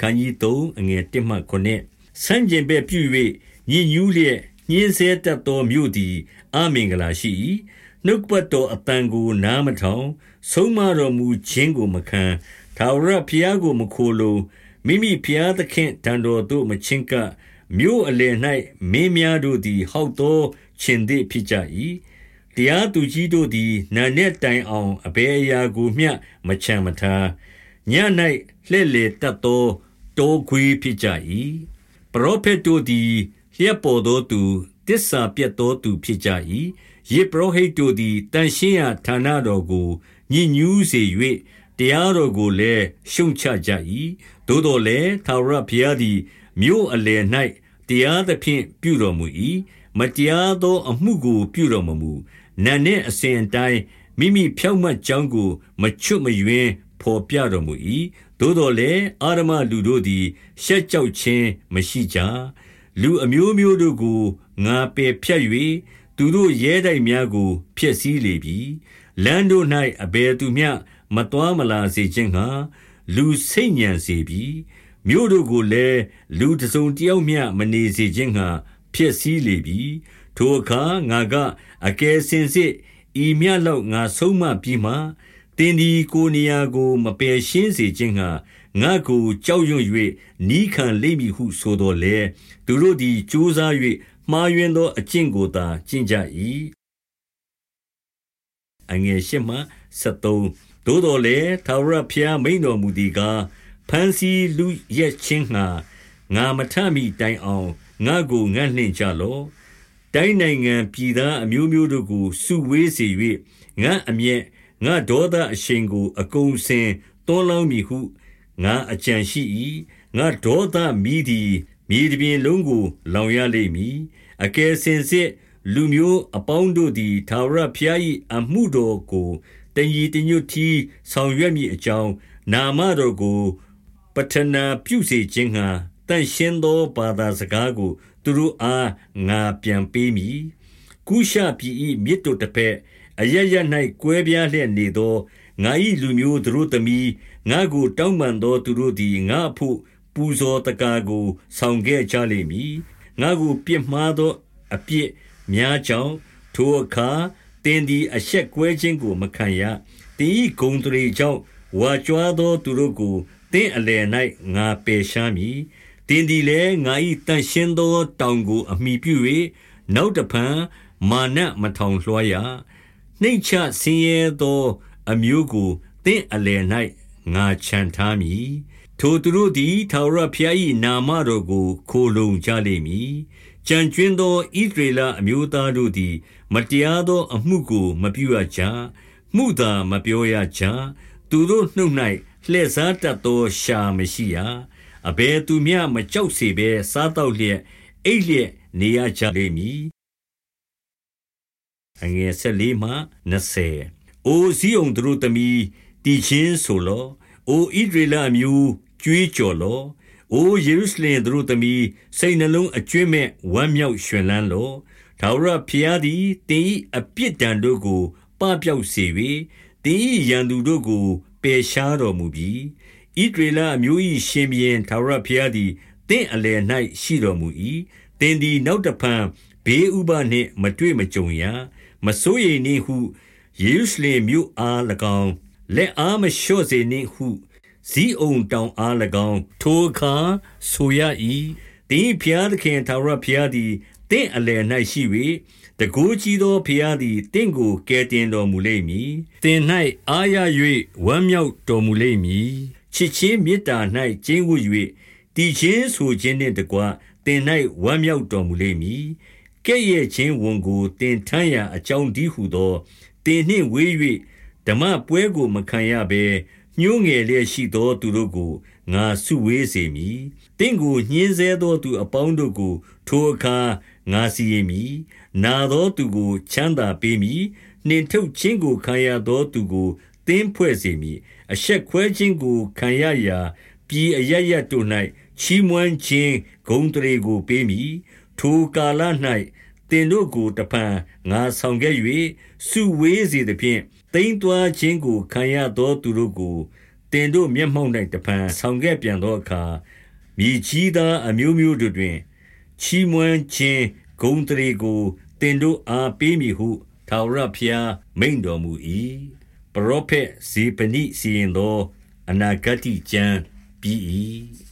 ခန်းကြီး3အငယ်1မှ9ဆန့်ကျင်ဘက်ပြု၍ညဉ့်ညူးလျက်ညင်းဆဲတတ်သောမြို့သည်အမင်္ဂလာရှိ၏နှုတ်ပတ်တော်အတန်ကိုနားမထောင် ဆုံးမတော်မူခြင်းကိုမခံထာဝရဘုရားကိုမခိုလုံမိမိဘုရားသခင်တန်တော်သို့မချင်းကပ်မြို့အလယ်၌မင်းများတို့သည် ဟောက်သောရှင်သည်ဖြစ်ကြ၏တရားသူကြီးတို့သည်နာနဲ့တိုင်အောင်အဘယ်အရာကိုမျှမချမ်းမထားည၌လှဲ့လေတတ်သော တောခွေးဖြစ်ကြ၏ပရောဖက်တို့သည်လျက်ပေါ်သောသူတစ္ဆာပြတ်သောသူဖြစ်ကြ၏ယေပရောဟိတ်တို့သည်တန်ရှင်းရာဌာနတော်ကိုညှဉ်းညူးစေ၍တရားတော်ကိုလည်းရှုံချကြ၏သို့တော်လည်းသာရဘုရားသည်မြို့အလယ်၌တရားသဖြင့်ပြုတော်မူ၏မတရားသော အမှုကိုပြုတော်မမူနာနှင့်အစဉ်အတိုင်းမိမိဖြောက်မှတ်ကြောင်းကို မချွတ်မယွင်း ဖော်ပြတော်မူ၏သို့တော်လည်းအာရမလူတို့သည် ရှက်ကြောက်ခြင်းမရှိကြလူအမျိုးမျိုးတို့ကိုငါပယ်ဖြတ်၍သူတို့ရဲတိုက်များကိုဖျက်ဆီးလေပြီလမ်းတို့၌အဘယ်သူမျှမတော်မလာစေခြင်းငှာလူစိတ်ညံစေပြီမြို့တို့ကိုလည်းလူတစုံတယောက်မျှမနေစေခြင်းငှာဖျက်ဆီးလေပြီထိုအခါငါကအကယ်စင်စစ်ဤမြလောက်ငါဆုံးမပြီးမှ တင်းဒီကိုနေရာကို မပယ်ရှင်းစေခြင်းငှာငါကိုကြောက်ရွံ့၍နီးခံလိမ့်မည်ဟုဆိုတော်လေသူတို့သည်ကြိုးစား၍မှားယွင်းသောအကျင့်ကိုသာကျင့်ကြ၏အငယ်ရှိမှ73သို့တော်လည်းသာဝရဖျားမိန်တော်မူသည်ကားဖန်စီလူရက်ချင်းငှာငါမထမိတိုင်အောင်ငါကိုငတ်နှင့်ကြလော့တိုင်းနိုင်ငံပြည်သားအမျိုးမျိုးတို့ကိုစုဝေးစေ၍ငါအမျက် ငါဒေါသအရှိန်ကို အကုန်စင်တွန်းလောင်းမည်ဟုငါအကြံရှိ၏ငါဒေါသမီးသည် မြေတပြင်လုံးကို လောင်ရလိမ့်မည်အကယ်စင်စစ်လူမျိုးအပေါင်းတို့သည်သာဝရဖျား၏အမှုတော်ကိုတညီတညွတ်တီဆောင်ရွက်မည်အကြောင်းနာမတော်ကိုပထနာပြုစေခြင်းငှာတန်ရှင်းသောဘာသာစကားကို သူတို့အားငါပြန်ပေးမည်ကုရှပြည်၏မြစ်တို့တစ်ဖက် အရရ၌ကွဲပြားလျက်နေသောငါ၏လူမျိုးတို့သမီးငါကိုတောင်းပန်သောသူတို့သည်ငါအဖို့ပူဇော်တကားကို ဆောင်ခဲ့ကြလိမ့်မည်ငါကိုပြစ်မှားသောအပြစ်များကြောင့်ထိုအခါတင်းသည်အဆက်ကွဲခြင်းကို မခံရတင်းဤဂုံတရေကြောင့်ဝါကြွားသောသူတို့ကိုတင်းအလယ်၌ငါပယ်ရှားမည်တင်းသည်လည်းငါ၏တန်ရှင်းသောတောင်ကို အမိပြု၍နောက်တဖန်မာနမထောင်လွှားရ နှိမ့်ချဆင်းရဲသော အမျိုးကိုတင်းအလယ်၌ငါခြံထားမည်ထိုသူတို့သည်ထာဝရဘုရား၏နာမတော်ကို ခိုလုံကြလိမ့်မည်ကြံကျွင်းသောဣသရေလအမျိုးသားတို့သည် မတရားသောအမှုကို မပြုရကြမှုသာမပြောရကြသူတို့နှုတ်၌လှည့်စားတတ်သောရှာမရှိရအဘယ်သူမျှမကြောက်စေဘဲစားတော့လျက်အိတ်လျက်နေရကြလိမ့်မည် အငယ်၁၄မှ20အိုဇီးအောင်တို့သမီးတည်ခြင်းဆိုလောအိုဣဒရေလမျိုးကြွေးကြော်လောအိုယေရုရှလင်တို့သမီးစိတ်နှလုံးအကျွင့်မဲ့ဝမ်းမြောက်ရွှင်လန်းလောထာဝရဘုရားသည်တင်း၏အပြစ်ဒဏ်တို့ကိုပပျောက်စေ၍တင်း၏ရန်သူတို့ကိုပယ်ရှားတော်မူပြီးဣဒရေလအမျိုး၏ရှင်ဘီရင်ထာဝရဘုရားသည်တင့်အလယ်၌ရှိတော်မူ၏တင်းသည်နောက်တဖန်ဘေးဥပနှင့်မတွေ့မကြုံရ မစိုးရိမ်နှင့်ဟုယေရုရှလင်မြို့အား၎င်းလက်အားမလျှော့စေနှင့်ဟုဇီးအုံတောင်အား၎င်းထိုအခါဆိုရ၏တင်းဖျားသခင်သာရဖျားသည်တင့်အလယ်၌ရှိ၍တကိုးကြီးသောဖျားသည်တင့်ကိုကယ်တင်တော်မူလိမ့်မည်တင်၌အာရ၍ဝမ်းမြောက်တော်မူလိမ့်မည်ချစ်ချင်းမေတ္တာ၌ကျင်းဝတ်၍တည်ခြင်းဆိုခြင်းနှင့်တကွတင်၌ဝမ်းမြောက်တော်မူလိမ့်မည် ကဲ့ရဲ့ခြင်းဝန်ကိုတင်ထမ်းရာအကြောင်းဒီဟုသောတင်နှင့်ဝေး၍ဓမ္မပွဲကိုမခံရဘဲညှိုးငယ်လျက်ရှိသောသူတို့ကိုငါစုဝေးစေမည်။တင့်ကိုညှင်းဆဲသောသူအပေါင်းတို့ကို ထိုအခါငါစီရင်မည်။နာသောသူကိုချမ်းသာပေးမည်။နှင်ထုတ်ခြင်းကိုခံရသောသူကိုတင်းဖွဲ့စေမည်။အဆက်ခွဲခြင်းကိုခံရရာ ပြည်အရရတို့၌ချီးမွမ်းခြင်းဂုံတရေကိုပေးမည်။ ထိုကာလ၌တင်တို့ကို တဖန် ငါဆောင်ခဲ့၍စုဝေးစေသဖြင့်တိမ်သွာခြင်းကို ခံရသောသူတို့ကိုတတင်တို့မျက်မှောက်၌တဖန် ဆောင်ခဲ့ပြန်သောအခါ မြေကြီးသားအမျိုးမျိုးတို့တွင် ချီးမွမ်းခြင်း ဂုဏ်တရေကိုတင်တို့အား ပေးမည်ဟု ထာဝရဘုရား မိန့်တော်မူ၏ပရောဖက် ဇေပနိစီရင်သော အနာဂတ်ကျမ်းပြီး၏